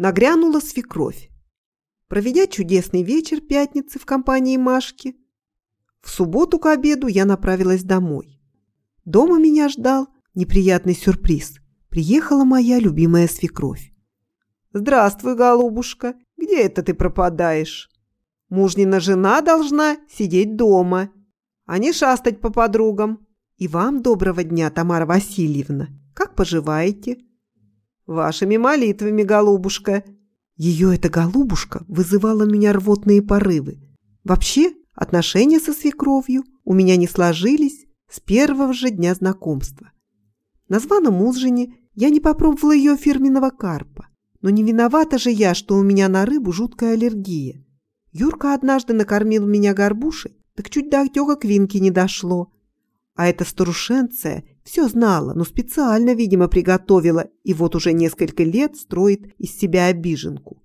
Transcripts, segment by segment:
Нагрянула свекровь. Проведя чудесный вечер пятницы в компании Машки, в субботу к обеду я направилась домой. Дома меня ждал неприятный сюрприз. Приехала моя любимая свекровь. «Здравствуй, голубушка. Где это ты пропадаешь? Мужнина жена должна сидеть дома, а не шастать по подругам. И вам доброго дня, Тамара Васильевна. Как поживаете?» «Вашими молитвами, голубушка». Ее эта голубушка вызывала у меня рвотные порывы. Вообще, отношения со свекровью у меня не сложились с первого же дня знакомства. На званом ужине я не попробовала ее фирменного карпа. Но не виновата же я, что у меня на рыбу жуткая аллергия. Юрка однажды накормил меня горбушей, так чуть до отека квинки не дошло. А эта старушенция все знала, но специально, видимо, приготовила и вот уже несколько лет строит из себя обиженку.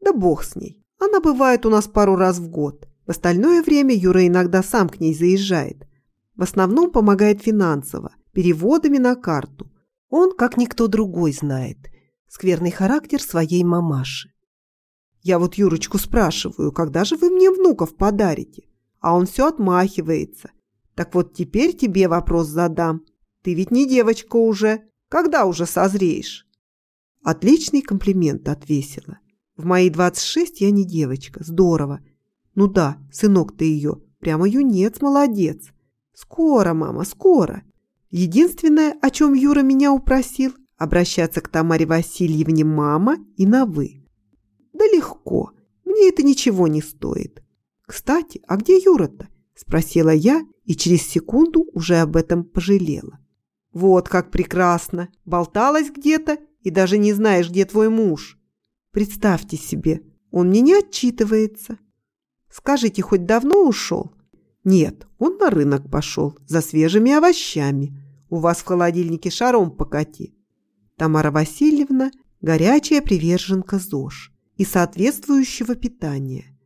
Да бог с ней. Она бывает у нас пару раз в год. В остальное время Юра иногда сам к ней заезжает. В основном помогает финансово, переводами на карту. Он, как никто другой, знает скверный характер своей мамаши. Я вот Юрочку спрашиваю, когда же вы мне внуков подарите? А он все отмахивается. Так вот теперь тебе вопрос задам. Ты ведь не девочка уже. Когда уже созреешь? Отличный комплимент отвесила. В мои 26 я не девочка. Здорово. Ну да, сынок ты ее. Прямо юнец, молодец. Скоро, мама, скоро. Единственное, о чем Юра меня упросил, обращаться к Тамаре Васильевне мама и на «вы». Да легко, мне это ничего не стоит. Кстати, а где Юра-то? Спросила я и через секунду уже об этом пожалела. Вот как прекрасно, болталась где-то и даже не знаешь, где твой муж. Представьте себе, он мне не отчитывается. Скажите, хоть давно ушел? Нет, он на рынок пошел за свежими овощами. У вас в холодильнике шаром покати. Тамара Васильевна – горячая приверженка ЗОЖ и соответствующего питания.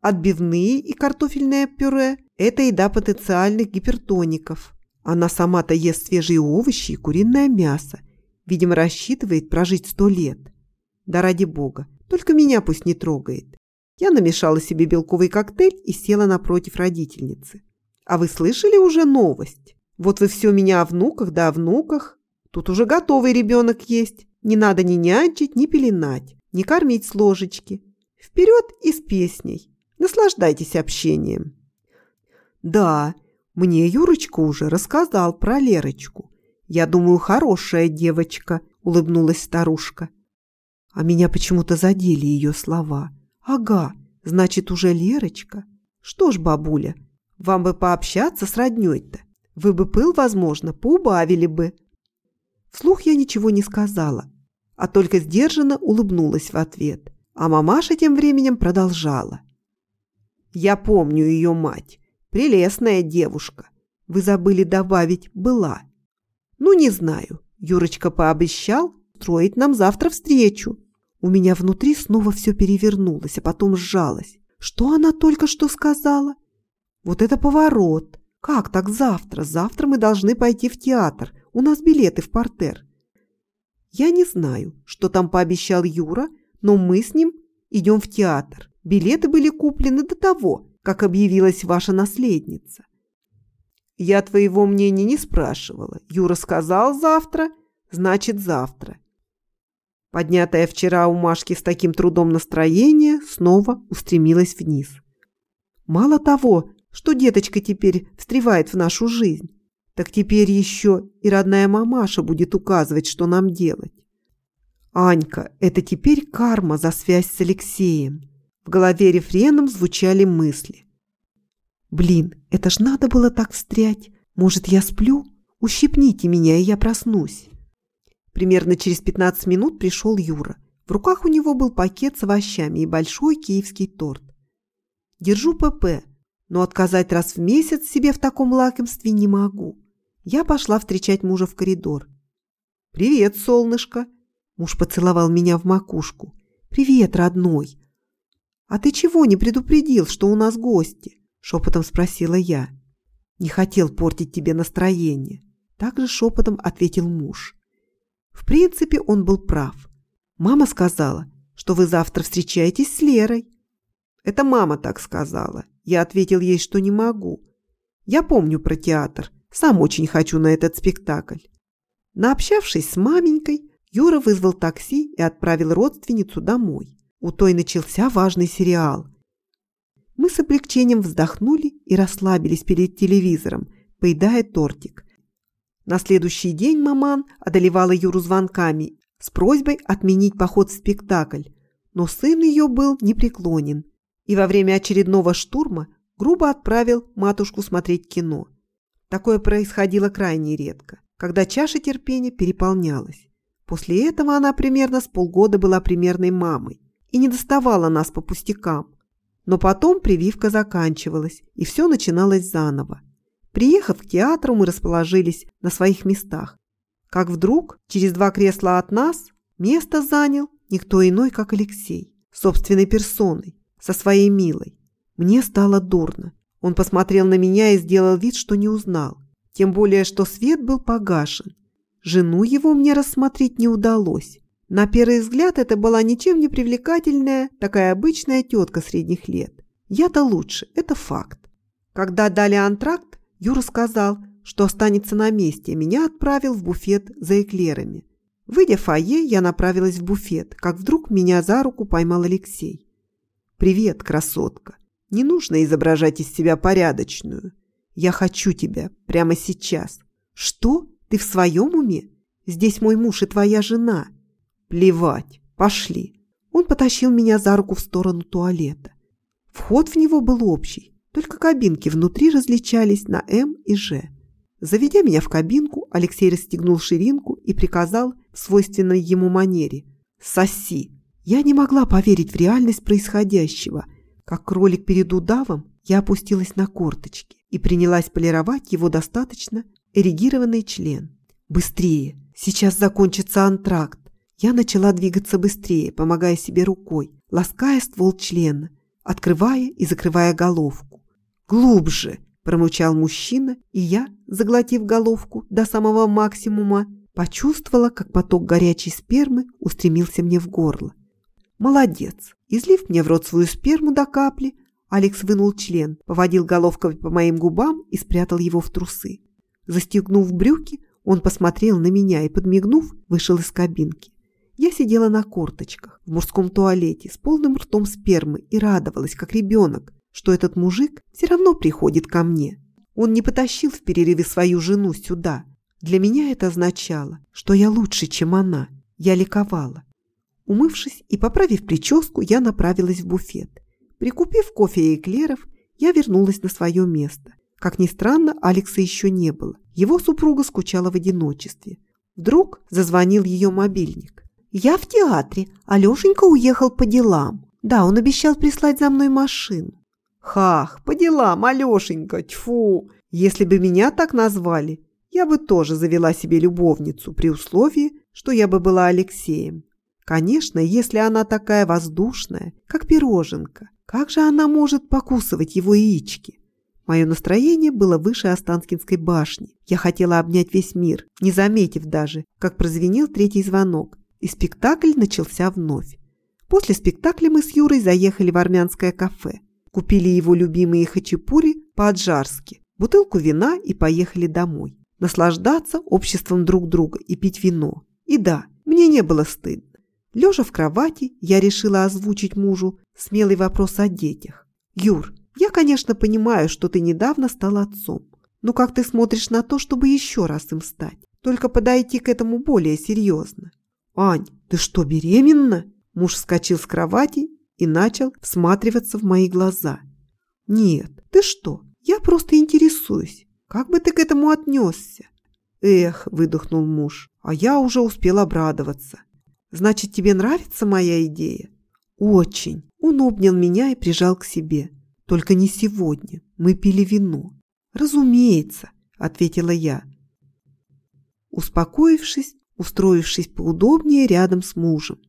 Отбивные и картофельное пюре – это еда потенциальных гипертоников. Она сама-то ест свежие овощи и куриное мясо. Видимо, рассчитывает прожить сто лет. Да ради бога, только меня пусть не трогает. Я намешала себе белковый коктейль и села напротив родительницы. А вы слышали уже новость? Вот вы все меня о внуках да о внуках. Тут уже готовый ребенок есть. Не надо ни нянчить, ни пеленать, ни кормить с ложечки. Вперед и с песней. Наслаждайтесь общением. Да, мне Юрочка уже рассказал про Лерочку. Я думаю, хорошая девочка, улыбнулась старушка. А меня почему-то задели ее слова. Ага, значит, уже Лерочка. Что ж, бабуля, вам бы пообщаться с роднёй-то. Вы бы пыл, возможно, поубавили бы. Вслух я ничего не сказала, а только сдержанно улыбнулась в ответ. А мамаша тем временем продолжала. «Я помню ее мать. Прелестная девушка. Вы забыли добавить «была». Ну, не знаю. Юрочка пообещал строить нам завтра встречу. У меня внутри снова все перевернулось, а потом сжалось. Что она только что сказала? Вот это поворот. Как так завтра? Завтра мы должны пойти в театр. У нас билеты в портер. Я не знаю, что там пообещал Юра, но мы с ним идем в театр. Билеты были куплены до того, как объявилась ваша наследница. Я твоего мнения не спрашивала. Юра сказал завтра, значит завтра. Поднятая вчера у Машки с таким трудом настроение снова устремилась вниз. Мало того, что деточка теперь встревает в нашу жизнь, так теперь еще и родная мамаша будет указывать, что нам делать. Анька, это теперь карма за связь с Алексеем. В голове рефреном звучали мысли. Блин, это ж надо было так встрять. Может, я сплю? Ущипните меня, и я проснусь. Примерно через 15 минут пришел Юра. В руках у него был пакет с овощами и большой киевский торт. Держу ПП, но отказать раз в месяц себе в таком лакомстве не могу. Я пошла встречать мужа в коридор. «Привет, солнышко!» Муж поцеловал меня в макушку. «Привет, родной!» «А ты чего не предупредил, что у нас гости?» Шепотом спросила я. «Не хотел портить тебе настроение», также шепотом ответил муж. В принципе, он был прав. Мама сказала, что вы завтра встречаетесь с Лерой. Это мама так сказала. Я ответил ей, что не могу. Я помню про театр. Сам очень хочу на этот спектакль. Наобщавшись с маменькой, Юра вызвал такси и отправил родственницу домой. У той начался важный сериал. Мы с облегчением вздохнули и расслабились перед телевизором, поедая тортик. На следующий день маман одолевала Юру звонками с просьбой отменить поход в спектакль, но сын ее был непреклонен и во время очередного штурма грубо отправил матушку смотреть кино. Такое происходило крайне редко, когда чаша терпения переполнялась. После этого она примерно с полгода была примерной мамой и не доставала нас по пустякам. Но потом прививка заканчивалась, и все начиналось заново. Приехав к театру, мы расположились на своих местах. Как вдруг, через два кресла от нас, место занял никто иной, как Алексей, собственной персоной, со своей милой. Мне стало дурно. Он посмотрел на меня и сделал вид, что не узнал. Тем более, что свет был погашен. Жену его мне рассмотреть не удалось. На первый взгляд это была ничем не привлекательная, такая обычная тетка средних лет. Я-то лучше, это факт. Когда дали антракт, Юра сказал, что останется на месте, меня отправил в буфет за эклерами. Выйдя в фойе, я направилась в буфет, как вдруг меня за руку поймал Алексей. «Привет, красотка. Не нужно изображать из себя порядочную. Я хочу тебя прямо сейчас». «Что? Ты в своем уме? Здесь мой муж и твоя жена». «Плевать. Пошли». Он потащил меня за руку в сторону туалета. Вход в него был общий. Только кабинки внутри различались на М и Ж. Заведя меня в кабинку, Алексей расстегнул ширинку и приказал в свойственной ему манере «Соси». Я не могла поверить в реальность происходящего. Как кролик перед удавом, я опустилась на корточки и принялась полировать его достаточно эрегированный член. «Быстрее! Сейчас закончится антракт!» Я начала двигаться быстрее, помогая себе рукой, лаская ствол члена, открывая и закрывая головку. «Глубже!» – промычал мужчина, и я, заглотив головку до самого максимума, почувствовала, как поток горячей спермы устремился мне в горло. «Молодец!» Излив мне в рот свою сперму до капли, Алекс вынул член, поводил головкой по моим губам и спрятал его в трусы. Застегнув брюки, он посмотрел на меня и, подмигнув, вышел из кабинки. Я сидела на корточках в мужском туалете с полным ртом спермы и радовалась, как ребенок, что этот мужик все равно приходит ко мне. Он не потащил в перерыве свою жену сюда. Для меня это означало, что я лучше, чем она. Я ликовала. Умывшись и поправив прическу, я направилась в буфет. Прикупив кофе и эклеров, я вернулась на свое место. Как ни странно, Алекса еще не было. Его супруга скучала в одиночестве. Вдруг зазвонил ее мобильник. «Я в театре. Алешенька уехал по делам. Да, он обещал прислать за мной машину. Хах, по делам, Алешенька, тьфу. Если бы меня так назвали, я бы тоже завела себе любовницу при условии, что я бы была Алексеем. Конечно, если она такая воздушная, как пироженка, как же она может покусывать его яички? Мое настроение было выше Останкинской башни. Я хотела обнять весь мир, не заметив даже, как прозвенел третий звонок, и спектакль начался вновь. После спектакля мы с Юрой заехали в армянское кафе. Купили его любимые хачапури по-аджарски, бутылку вина и поехали домой. Наслаждаться обществом друг друга и пить вино. И да, мне не было стыдно. Лежа в кровати, я решила озвучить мужу смелый вопрос о детях. «Юр, я, конечно, понимаю, что ты недавно стал отцом. Но как ты смотришь на то, чтобы еще раз им стать? Только подойти к этому более серьезно». «Ань, ты что, беременна?» Муж вскочил с кровати и начал всматриваться в мои глаза. «Нет, ты что? Я просто интересуюсь. Как бы ты к этому отнесся?» «Эх», – выдохнул муж, – «а я уже успел обрадоваться. Значит, тебе нравится моя идея?» «Очень». Он обнял меня и прижал к себе. «Только не сегодня. Мы пили вино». «Разумеется», – ответила я. Успокоившись, устроившись поудобнее рядом с мужем.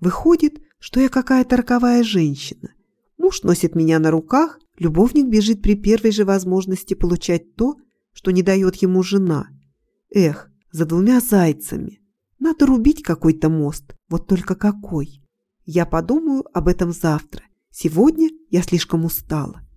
Выходит, что я какая-то роковая женщина. Муж носит меня на руках, любовник бежит при первой же возможности получать то, что не дает ему жена. Эх, за двумя зайцами. Надо рубить какой-то мост, вот только какой. Я подумаю об этом завтра. Сегодня я слишком устала.